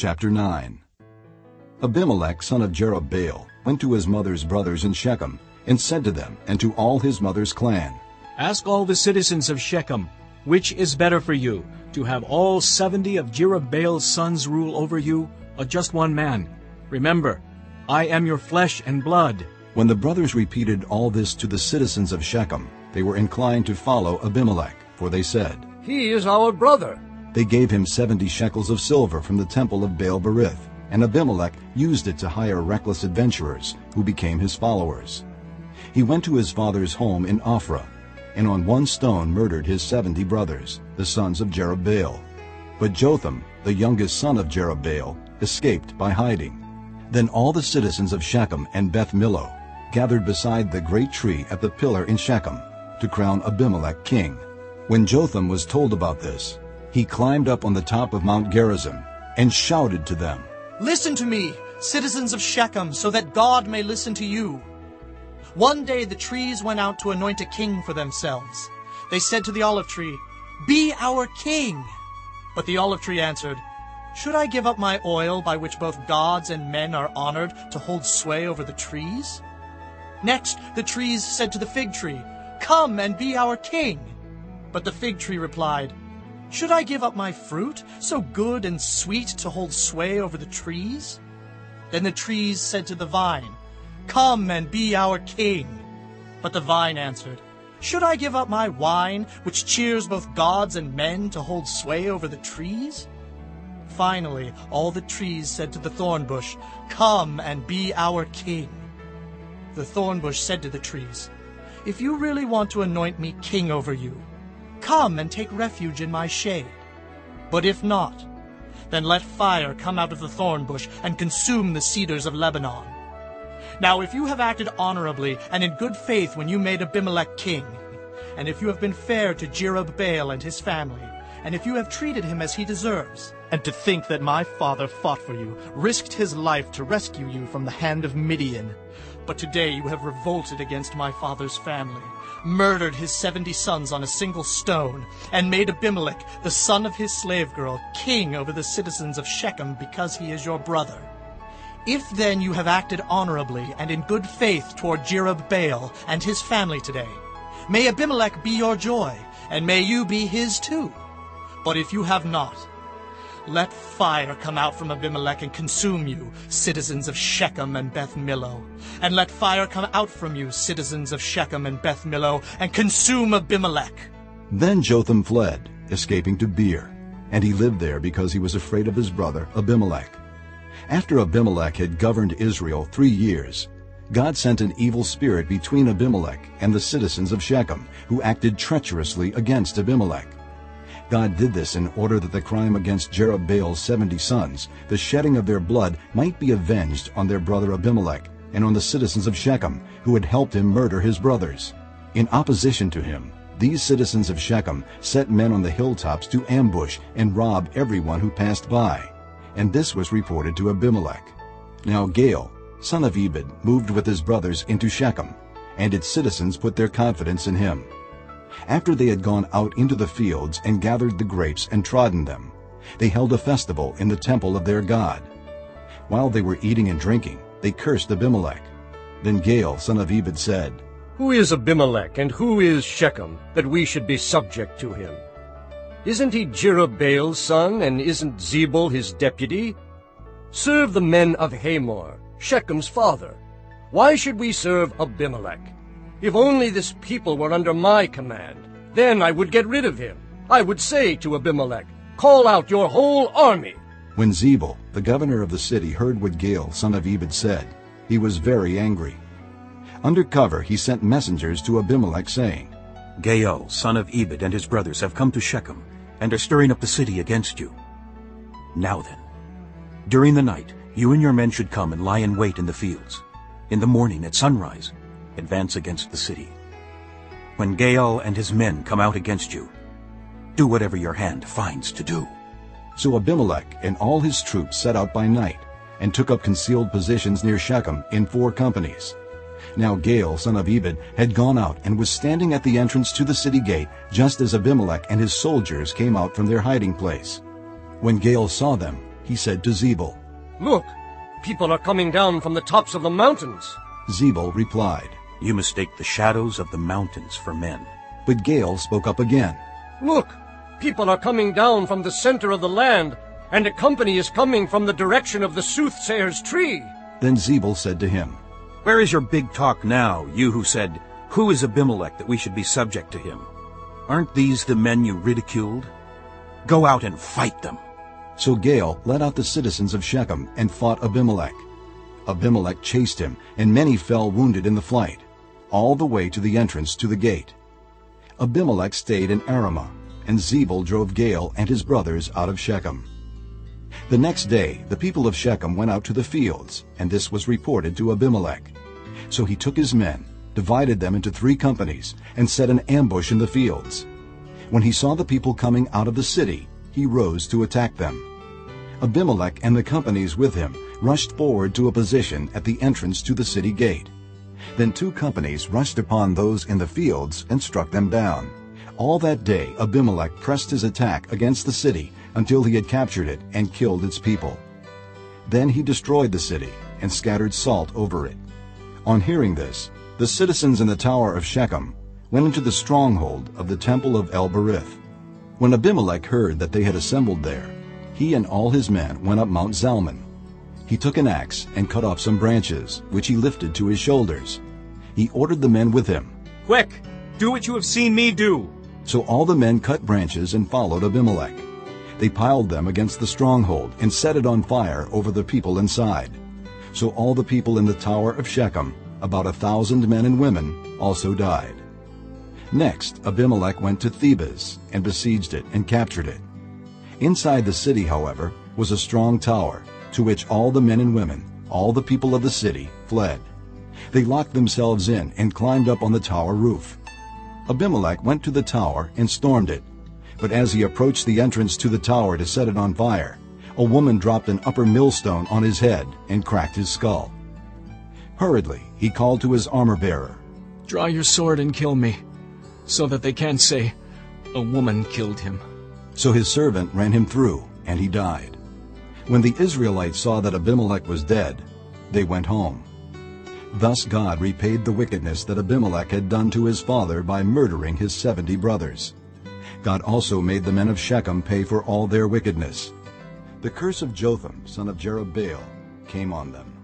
Chapter 9 Abimelech son of Jerubbaal went to his mother's brothers in Shechem, and said to them and to all his mother's clan, Ask all the citizens of Shechem, which is better for you, to have all seventy of Jerubbaal's sons rule over you, or just one man? Remember, I am your flesh and blood. When the brothers repeated all this to the citizens of Shechem, they were inclined to follow Abimelech, for they said, He is our brother. They gave him seventy shekels of silver from the temple of Baal Berith, and Abimelech used it to hire reckless adventurers, who became his followers. He went to his father's home in Ophrah, and on one stone murdered his seventy brothers, the sons of Jerubbaal. But Jotham, the youngest son of Jerubbaal, escaped by hiding. Then all the citizens of Shechem and Beth Millo gathered beside the great tree at the pillar in Shechem to crown Abimelech king. When Jotham was told about this, he climbed up on the top of Mount Gerizim and shouted to them, Listen to me, citizens of Shechem, so that God may listen to you. One day the trees went out to anoint a king for themselves. They said to the olive tree, Be our king. But the olive tree answered, Should I give up my oil by which both gods and men are honored to hold sway over the trees? Next the trees said to the fig tree, Come and be our king. But the fig tree replied, Should I give up my fruit, so good and sweet, to hold sway over the trees? Then the trees said to the vine, Come and be our king. But the vine answered, Should I give up my wine, which cheers both gods and men, to hold sway over the trees? Finally, all the trees said to the thorn bush, Come and be our king. The thorn bush said to the trees, If you really want to anoint me king over you, come and take refuge in my shade. But if not, then let fire come out of the thorn bush and consume the cedars of Lebanon. Now if you have acted honorably and in good faith when you made Abimelech king, and if you have been fair to Jerubbaal and his family, and if you have treated him as he deserves, and to think that my father fought for you, risked his life to rescue you from the hand of Midian, but today you have revolted against my father's family, murdered his seventy sons on a single stone, and made Abimelech, the son of his slave girl, king over the citizens of Shechem because he is your brother. If then you have acted honorably and in good faith toward Jerubbaal and his family today, may Abimelech be your joy, and may you be his too. But if you have not, let fire come out from Abimelech and consume you, citizens of Shechem and Beth Millo. And let fire come out from you, citizens of Shechem and Beth Millo, and consume Abimelech. Then Jotham fled, escaping to Beer, and he lived there because he was afraid of his brother Abimelech. After Abimelech had governed Israel three years, God sent an evil spirit between Abimelech and the citizens of Shechem, who acted treacherously against Abimelech. God did this in order that the crime against Jerubbaal's seventy sons, the shedding of their blood, might be avenged on their brother Abimelech and on the citizens of Shechem, who had helped him murder his brothers. In opposition to him, these citizens of Shechem set men on the hilltops to ambush and rob everyone who passed by. And this was reported to Abimelech. Now Gaal, son of Ebed, moved with his brothers into Shechem, and its citizens put their confidence in him. After they had gone out into the fields and gathered the grapes and trodden them, they held a festival in the temple of their God. While they were eating and drinking, they cursed Abimelech. Then Gaal, son of Ebed, said, Who is Abimelech, and who is Shechem, that we should be subject to him? Isn't he Jerubbaal's son, and isn't Zebul his deputy? Serve the men of Hamor, Shechem's father. Why should we serve Abimelech? If only this people were under my command, then I would get rid of him. I would say to Abimelech, Call out your whole army. When Zebul, the governor of the city, heard what Gaal, son of Ebed, said, he was very angry. Under cover he sent messengers to Abimelech, saying, Gaal, son of Ebed, and his brothers have come to Shechem, and are stirring up the city against you. Now then, during the night you and your men should come and lie in wait in the fields. In the morning at sunrise, advance against the city. When Gaal and his men come out against you, do whatever your hand finds to do. So Abimelech and all his troops set out by night, and took up concealed positions near Shechem in four companies. Now Gaal, son of Ebed, had gone out and was standing at the entrance to the city gate just as Abimelech and his soldiers came out from their hiding place. When Gaal saw them, he said to Zebul. Look, people are coming down from the tops of the mountains. Zebul replied. You mistake the shadows of the mountains for men. But Gaal spoke up again. Look, people are coming down from the center of the land, and a company is coming from the direction of the soothsayer's tree. Then Zebul said to him, Where is your big talk now, you who said, Who is Abimelech that we should be subject to him? Aren't these the men you ridiculed? Go out and fight them. So Gaal led out the citizens of Shechem and fought Abimelech. Abimelech chased him, and many fell wounded in the flight, all the way to the entrance to the gate. Abimelech stayed in Arumah, and Zebul drove Gaal and his brothers out of Shechem. The next day the people of Shechem went out to the fields, and this was reported to Abimelech. So he took his men, divided them into three companies, and set an ambush in the fields. When he saw the people coming out of the city, he rose to attack them. Abimelech and the companies with him rushed forward to a position at the entrance to the city gate. Then two companies rushed upon those in the fields and struck them down. All that day Abimelech pressed his attack against the city until he had captured it and killed its people. Then he destroyed the city and scattered salt over it. On hearing this, the citizens in the tower of Shechem went into the stronghold of the temple of El-Berith. When Abimelech heard that they had assembled there, he and all his men went up Mount Zalmon. He took an axe and cut off some branches, which he lifted to his shoulders. He ordered the men with him. Quick, do what you have seen me do. So all the men cut branches and followed Abimelech. They piled them against the stronghold and set it on fire over the people inside. So all the people in the tower of Shechem, about a thousand men and women, also died. Next, Abimelech went to Thebez and besieged it and captured it. Inside the city, however, was a strong tower, to which all the men and women, all the people of the city, fled. They locked themselves in and climbed up on the tower roof. Abimelech went to the tower and stormed it, but as he approached the entrance to the tower to set it on fire, a woman dropped an upper millstone on his head and cracked his skull. Hurriedly, he called to his armor-bearer, Draw your sword and kill me, so that they can't say, a woman killed him. So his servant ran him through, and he died. When the Israelites saw that Abimelech was dead, they went home. Thus God repaid the wickedness that Abimelech had done to his father by murdering his seventy brothers. God also made the men of Shechem pay for all their wickedness. The curse of Jotham, son of Jerubbaal, came on them.